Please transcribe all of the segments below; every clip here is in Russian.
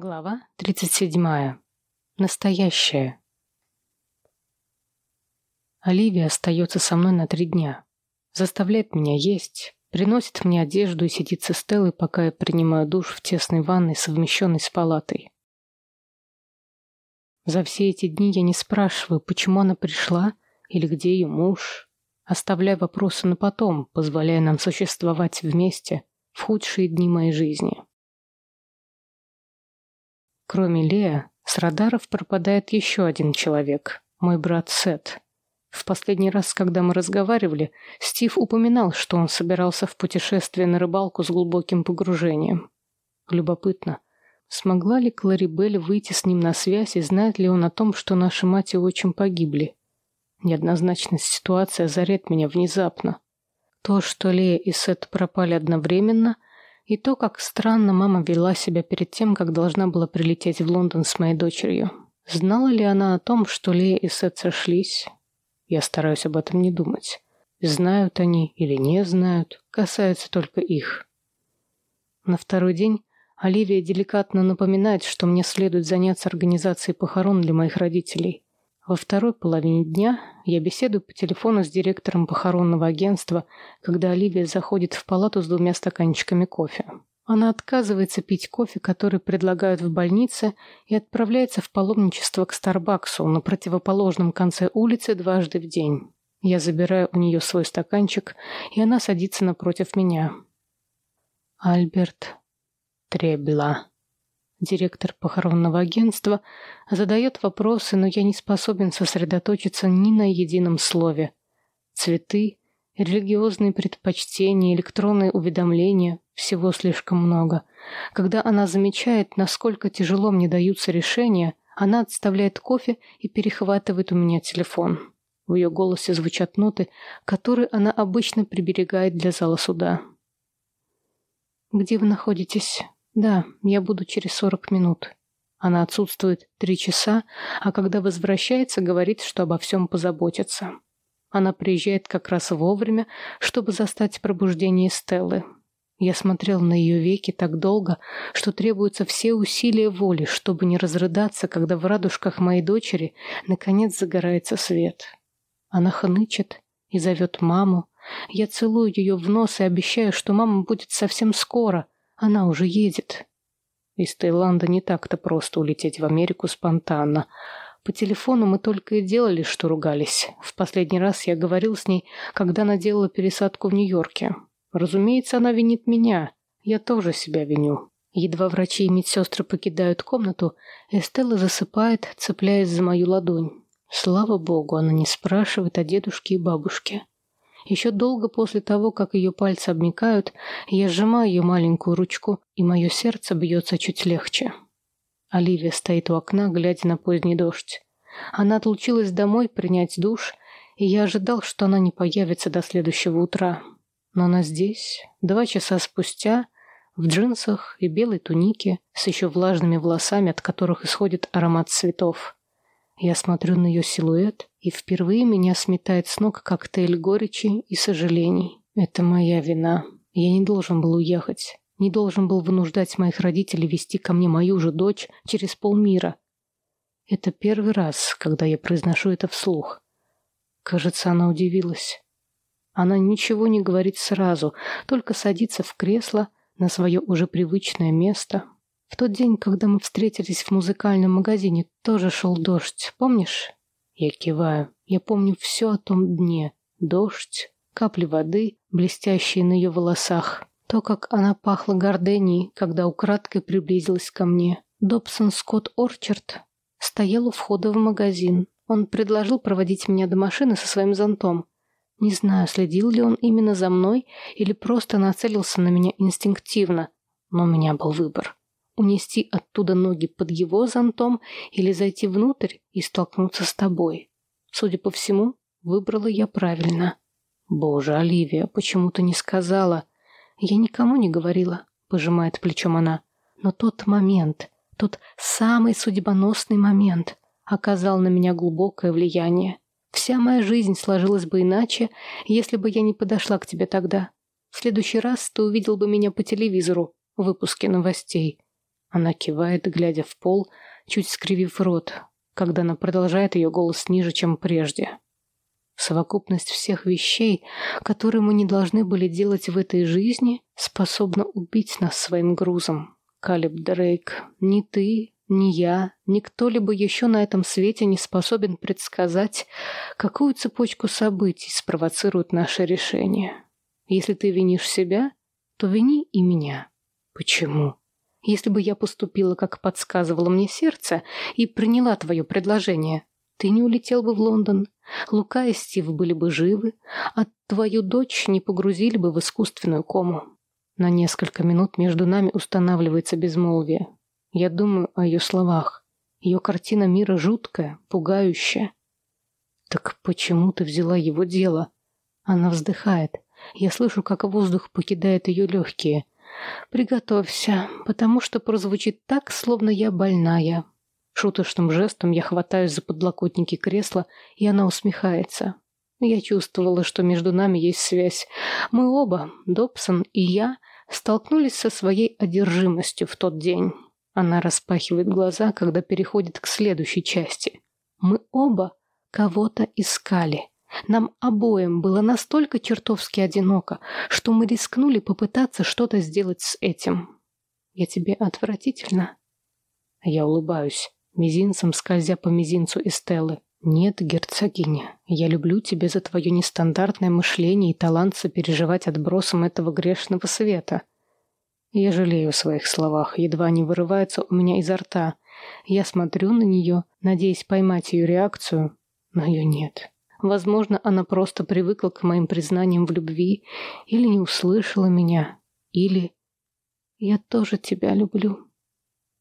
Глава 37. Настоящая. Оливия остается со мной на три дня. Заставляет меня есть, приносит мне одежду и сидит со Стеллой, пока я принимаю душ в тесной ванной, совмещенной с палатой. За все эти дни я не спрашиваю, почему она пришла или где ее муж, оставляя вопросы на потом, позволяя нам существовать вместе в худшие дни моей жизни. Кроме Лея, с радаров пропадает еще один человек, мой брат Сет. В последний раз, когда мы разговаривали, Стив упоминал, что он собирался в путешествие на рыбалку с глубоким погружением. Любопытно, смогла ли Кларибель выйти с ним на связь и знает ли он о том, что наши мать и отчим погибли? Неоднозначность ситуации озаряет меня внезапно. То, что Лея и Сет пропали одновременно – и то, как странно мама вела себя перед тем, как должна была прилететь в Лондон с моей дочерью. Знала ли она о том, что Лея и Сет сошлись? Я стараюсь об этом не думать. Знают они или не знают, касается только их. На второй день Оливия деликатно напоминает, что мне следует заняться организацией похорон для моих родителей. Во второй половине дня я беседую по телефону с директором похоронного агентства, когда Оливия заходит в палату с двумя стаканчиками кофе. Она отказывается пить кофе, который предлагают в больнице, и отправляется в паломничество к Старбаксу на противоположном конце улицы дважды в день. Я забираю у нее свой стаканчик, и она садится напротив меня. Альберт Требела директор похоронного агентства, задает вопросы, но я не способен сосредоточиться ни на едином слове. Цветы, религиозные предпочтения, электронные уведомления – всего слишком много. Когда она замечает, насколько тяжело мне даются решения, она отставляет кофе и перехватывает у меня телефон. В ее голосе звучат ноты, которые она обычно приберегает для зала суда. «Где вы находитесь?» «Да, я буду через сорок минут». Она отсутствует три часа, а когда возвращается, говорит, что обо всем позаботится. Она приезжает как раз вовремя, чтобы застать пробуждение Стеллы. Я смотрел на ее веки так долго, что требуются все усилия воли, чтобы не разрыдаться, когда в радужках моей дочери наконец загорается свет. Она хнычет и зовет маму. Я целую ее в нос и обещаю, что мама будет совсем скоро — она уже едет. Из Таиланда не так-то просто улететь в Америку спонтанно. По телефону мы только и делали, что ругались. В последний раз я говорил с ней, когда она делала пересадку в Нью-Йорке. Разумеется, она винит меня. Я тоже себя виню. Едва врачи и медсестры покидают комнату, Эстелла засыпает, цепляясь за мою ладонь. Слава богу, она не спрашивает о дедушке и бабушке. Еще долго после того, как ее пальцы обмикают, я сжимаю ее маленькую ручку, и мое сердце бьется чуть легче. Оливия стоит у окна, глядя на поздний дождь. Она отлучилась домой принять душ, и я ожидал, что она не появится до следующего утра. Но она здесь, два часа спустя, в джинсах и белой тунике, с еще влажными волосами, от которых исходит аромат цветов. Я смотрю на ее силуэт, и впервые меня сметает с ног коктейль горечи и сожалений. Это моя вина. Я не должен был уехать. Не должен был вынуждать моих родителей вести ко мне мою же дочь через полмира. Это первый раз, когда я произношу это вслух. Кажется, она удивилась. Она ничего не говорит сразу, только садится в кресло на свое уже привычное место, в тот день, когда мы встретились в музыкальном магазине, тоже шел дождь, помнишь? Я киваю. Я помню все о том дне. Дождь, капли воды, блестящие на ее волосах. То, как она пахла горденией, когда украдкой приблизилась ко мне. Добсон Скотт Орчард стоял у входа в магазин. Он предложил проводить меня до машины со своим зонтом. Не знаю, следил ли он именно за мной или просто нацелился на меня инстинктивно, но у меня был выбор унести оттуда ноги под его зонтом или зайти внутрь и столкнуться с тобой. Судя по всему, выбрала я правильно. Боже, Оливия, почему ты не сказала? Я никому не говорила, пожимает плечом она. Но тот момент, тот самый судьбоносный момент оказал на меня глубокое влияние. Вся моя жизнь сложилась бы иначе, если бы я не подошла к тебе тогда. В следующий раз ты увидел бы меня по телевизору в выпуске новостей. Она кивает, глядя в пол, чуть скривив рот, когда она продолжает ее голос ниже, чем прежде. Совокупность всех вещей, которые мы не должны были делать в этой жизни, способна убить нас своим грузом. Калиб Дрейк, ни ты, ни я, ни кто-либо еще на этом свете не способен предсказать, какую цепочку событий спровоцирует наше решение. Если ты винишь себя, то вини и меня. Почему? Если бы я поступила, как подсказывало мне сердце, и приняла твое предложение, ты не улетел бы в Лондон, Лука и Стив были бы живы, а твою дочь не погрузили бы в искусственную кому. На несколько минут между нами устанавливается безмолвие. Я думаю о ее словах. Ее картина мира жуткая, пугающая. Так почему ты взяла его дело? Она вздыхает. Я слышу, как воздух покидает ее легкие. Приготовься, потому что прозвучит так, словно я больная. Шуточным жестом я хватаюсь за подлокотники кресла, и она усмехается. Я чувствовала, что между нами есть связь. Мы оба, Добсон и я, столкнулись со своей одержимостью в тот день. Она распахивает глаза, когда переходит к следующей части. Мы оба кого-то искали. Нам обоим было настолько чертовски одиноко, что мы рискнули попытаться что-то сделать с этим. Я тебе отвратительно. Я улыбаюсь, мизинцем скользя по мизинцу Эстеллы. Нет, герцогиня, я люблю тебя за твое нестандартное мышление и талант сопереживать отбросом этого грешного света. Я жалею о своих словах, едва не вырывается у меня изо рта. Я смотрю на нее, надеясь поймать ее реакцию, но ее нет. Возможно, она просто привыкла к моим признаниям в любви, или не услышала меня, или... Я тоже тебя люблю.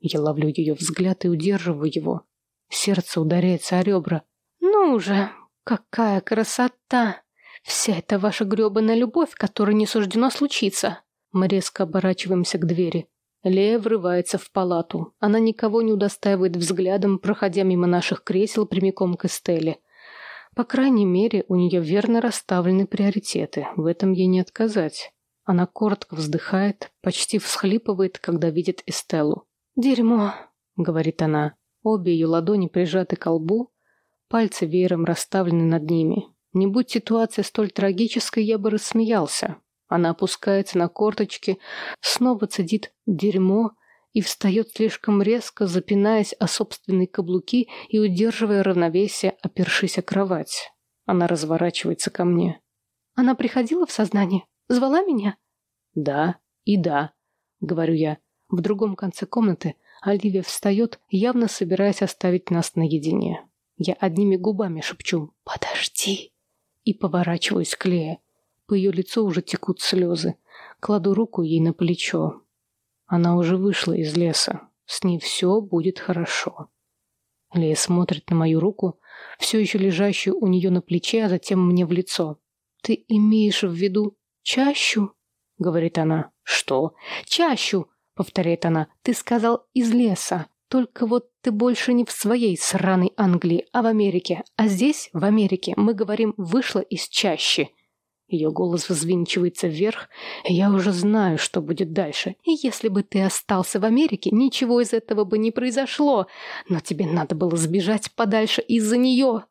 Я ловлю ее взгляд и удерживаю его. Сердце ударяется о ребра. Ну уже, какая красота! Вся эта ваша гребаная любовь, которой не суждено случиться. Мы резко оборачиваемся к двери. Лея врывается в палату. Она никого не удостаивает взглядом, проходя мимо наших кресел прямиком к Эстеле. По крайней мере, у нее верно расставлены приоритеты. В этом ей не отказать. Она коротко вздыхает, почти всхлипывает, когда видит Эстелу. «Дерьмо», — говорит она. Обе ее ладони прижаты к лбу, пальцы веером расставлены над ними. Не будь ситуация столь трагической, я бы рассмеялся. Она опускается на корточки, снова цедит дерьмо и встает слишком резко, запинаясь о собственные каблуки и удерживая равновесие, опершись о кровать. Она разворачивается ко мне. «Она приходила в сознание? Звала меня?» «Да и да», — говорю я. В другом конце комнаты Оливия встает, явно собираясь оставить нас наедине. Я одними губами шепчу «Подожди!» и поворачиваюсь к Лее. По ее лицу уже текут слезы. Кладу руку ей на плечо. Она уже вышла из леса. С ней все будет хорошо. Лея смотрит на мою руку, все еще лежащую у нее на плече, а затем мне в лицо. «Ты имеешь в виду чащу?» — говорит она. «Что?» «Чащу!» — повторяет она. «Ты сказал из леса. Только вот ты больше не в своей сраной Англии, а в Америке. А здесь, в Америке, мы говорим «вышла из чащи». Ее голос взвинчивается вверх, я уже знаю, что будет дальше. И если бы ты остался в Америке, ничего из этого бы не произошло. Но тебе надо было сбежать подальше из-за нее.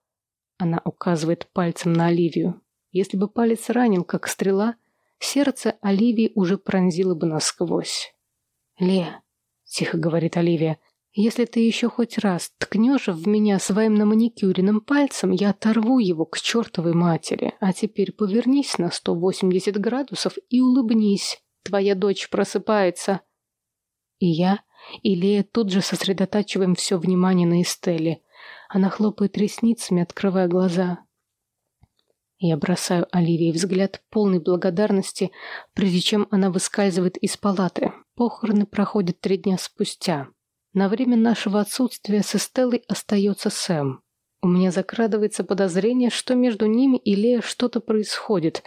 Она указывает пальцем на Оливию. Если бы палец ранил, как стрела, сердце Оливии уже пронзило бы насквозь. «Ле», — тихо говорит Оливия, если ты еще хоть раз ткнешь в меня своим наманикюренным пальцем, я оторву его к чертовой матери. А теперь повернись на 180 градусов и улыбнись. Твоя дочь просыпается. И я, и Лея тут же сосредотачиваем все внимание на Эстелле. Она хлопает ресницами, открывая глаза. Я бросаю Оливии взгляд полной благодарности, прежде чем она выскальзывает из палаты. Похороны проходят три дня спустя. На время нашего отсутствия с Эстеллой остается Сэм. У меня закрадывается подозрение, что между ними и Лея что-то происходит,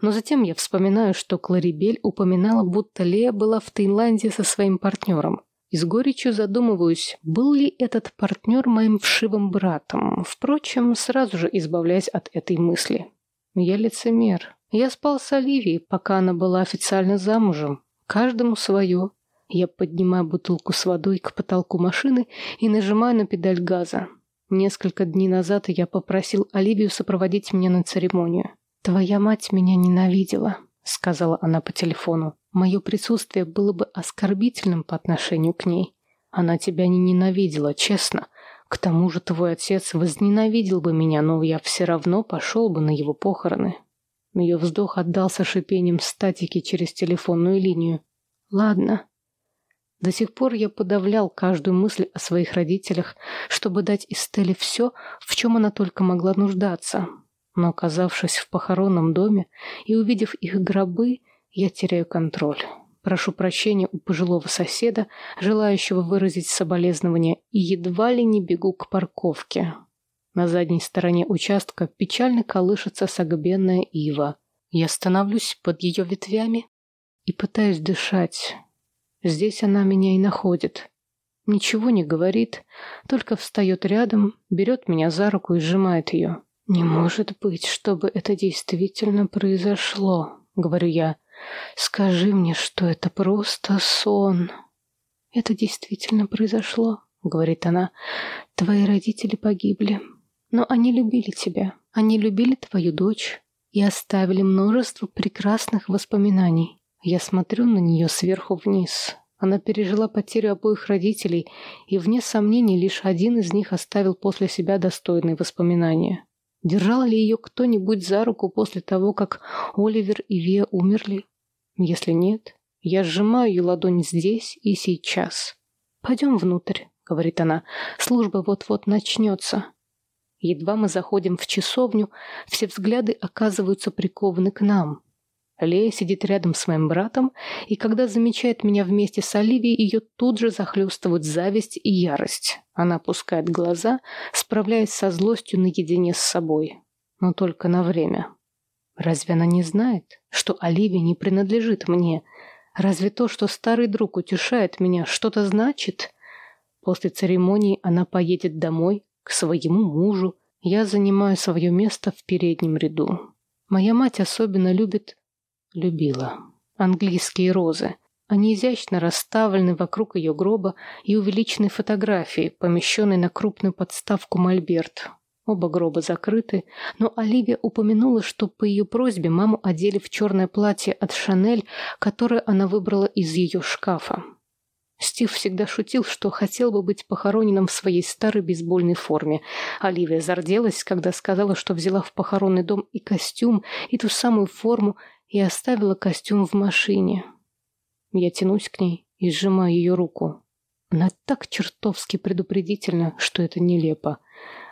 но затем я вспоминаю, что Кларибель упоминала, будто Лея была в Таиланде со своим партнером. И с горечью задумываюсь, был ли этот партнер моим вшивым братом. Впрочем, сразу же избавляюсь от этой мысли. Я лицемер. Я спал с Оливией, пока она была официально замужем. Каждому свое. Я поднимаю бутылку с водой к потолку машины и нажимаю на педаль газа. Несколько дней назад я попросил Оливию сопроводить меня на церемонию. «Твоя мать меня ненавидела», — сказала она по телефону. «Мое присутствие было бы оскорбительным по отношению к ней. Она тебя не ненавидела, честно. К тому же твой отец возненавидел бы меня, но я все равно пошел бы на его похороны». Ее вздох отдался шипением статики через телефонную линию. «Ладно». До сих пор я подавлял каждую мысль о своих родителях, чтобы дать Эстеле все, в чем она только могла нуждаться. Но, оказавшись в похоронном доме и увидев их гробы, я теряю контроль. Прошу прощения у пожилого соседа, желающего выразить соболезнования, и едва ли не бегу к парковке. На задней стороне участка печально колышется согбенная ива. Я становлюсь под ее ветвями и пытаюсь дышать. Здесь она меня и находит. Ничего не говорит, только встает рядом, берет меня за руку и сжимает ее. «Не может быть, чтобы это действительно произошло», — говорю я. Скажи мне, что это просто сон. Это действительно произошло, говорит она. Твои родители погибли, но они любили тебя. Они любили твою дочь и оставили множество прекрасных воспоминаний. Я смотрю на нее сверху вниз. Она пережила потерю обоих родителей, и, вне сомнений, лишь один из них оставил после себя достойные воспоминания. Держал ли ее кто-нибудь за руку после того, как Оливер и Вия умерли? Если нет, я сжимаю ее ладонь здесь и сейчас. «Пойдем внутрь», — говорит она. «Служба вот-вот начнется». Едва мы заходим в часовню, все взгляды оказываются прикованы к нам. Лея сидит рядом с моим братом, и когда замечает меня вместе с Оливией, ее тут же захлестывают зависть и ярость. Она опускает глаза, справляясь со злостью наедине с собой. Но только на время. Разве она не знает, что Оливия не принадлежит мне? Разве то, что старый друг утешает меня, что-то значит? После церемонии она поедет домой, к своему мужу. Я занимаю свое место в переднем ряду. Моя мать особенно любит любила. Английские розы. Они изящно расставлены вокруг ее гроба и увеличены фотографией, помещенной на крупную подставку мольберт. Оба гроба закрыты, но Оливия упомянула, что по ее просьбе маму одели в черное платье от Шанель, которое она выбрала из ее шкафа. Стив всегда шутил, что хотел бы быть похороненным в своей старой бейсбольной форме. Оливия зарделась, когда сказала, что взяла в похоронный дом и костюм, и ту самую форму, и оставила костюм в машине. Я тянусь к ней и сжимаю ее руку. Она так чертовски предупредительна, что это нелепо.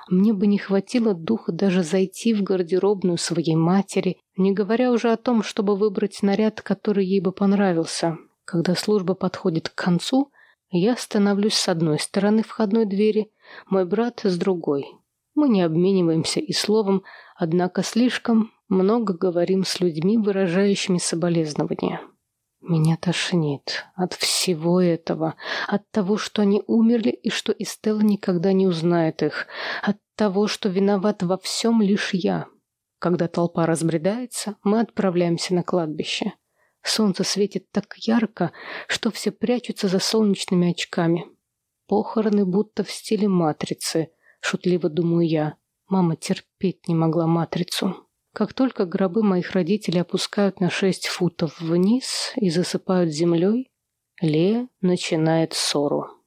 Мне бы не хватило духа даже зайти в гардеробную своей матери, не говоря уже о том, чтобы выбрать наряд, который ей бы понравился. Когда служба подходит к концу, я становлюсь с одной стороны входной двери, мой брат с другой. Мы не обмениваемся и словом, однако слишком много говорим с людьми, выражающими соболезнования. Меня тошнит от всего этого, от того, что они умерли и что Эстелла никогда не узнает их, от того, что виноват во всем лишь я. Когда толпа разбредается, мы отправляемся на кладбище. Солнце светит так ярко, что все прячутся за солнечными очками. Похороны будто в стиле матрицы, шутливо думаю я. Мама терпеть не могла матрицу. Как только гробы моих родителей опускают на шесть футов вниз и засыпают землей, Лея начинает ссору.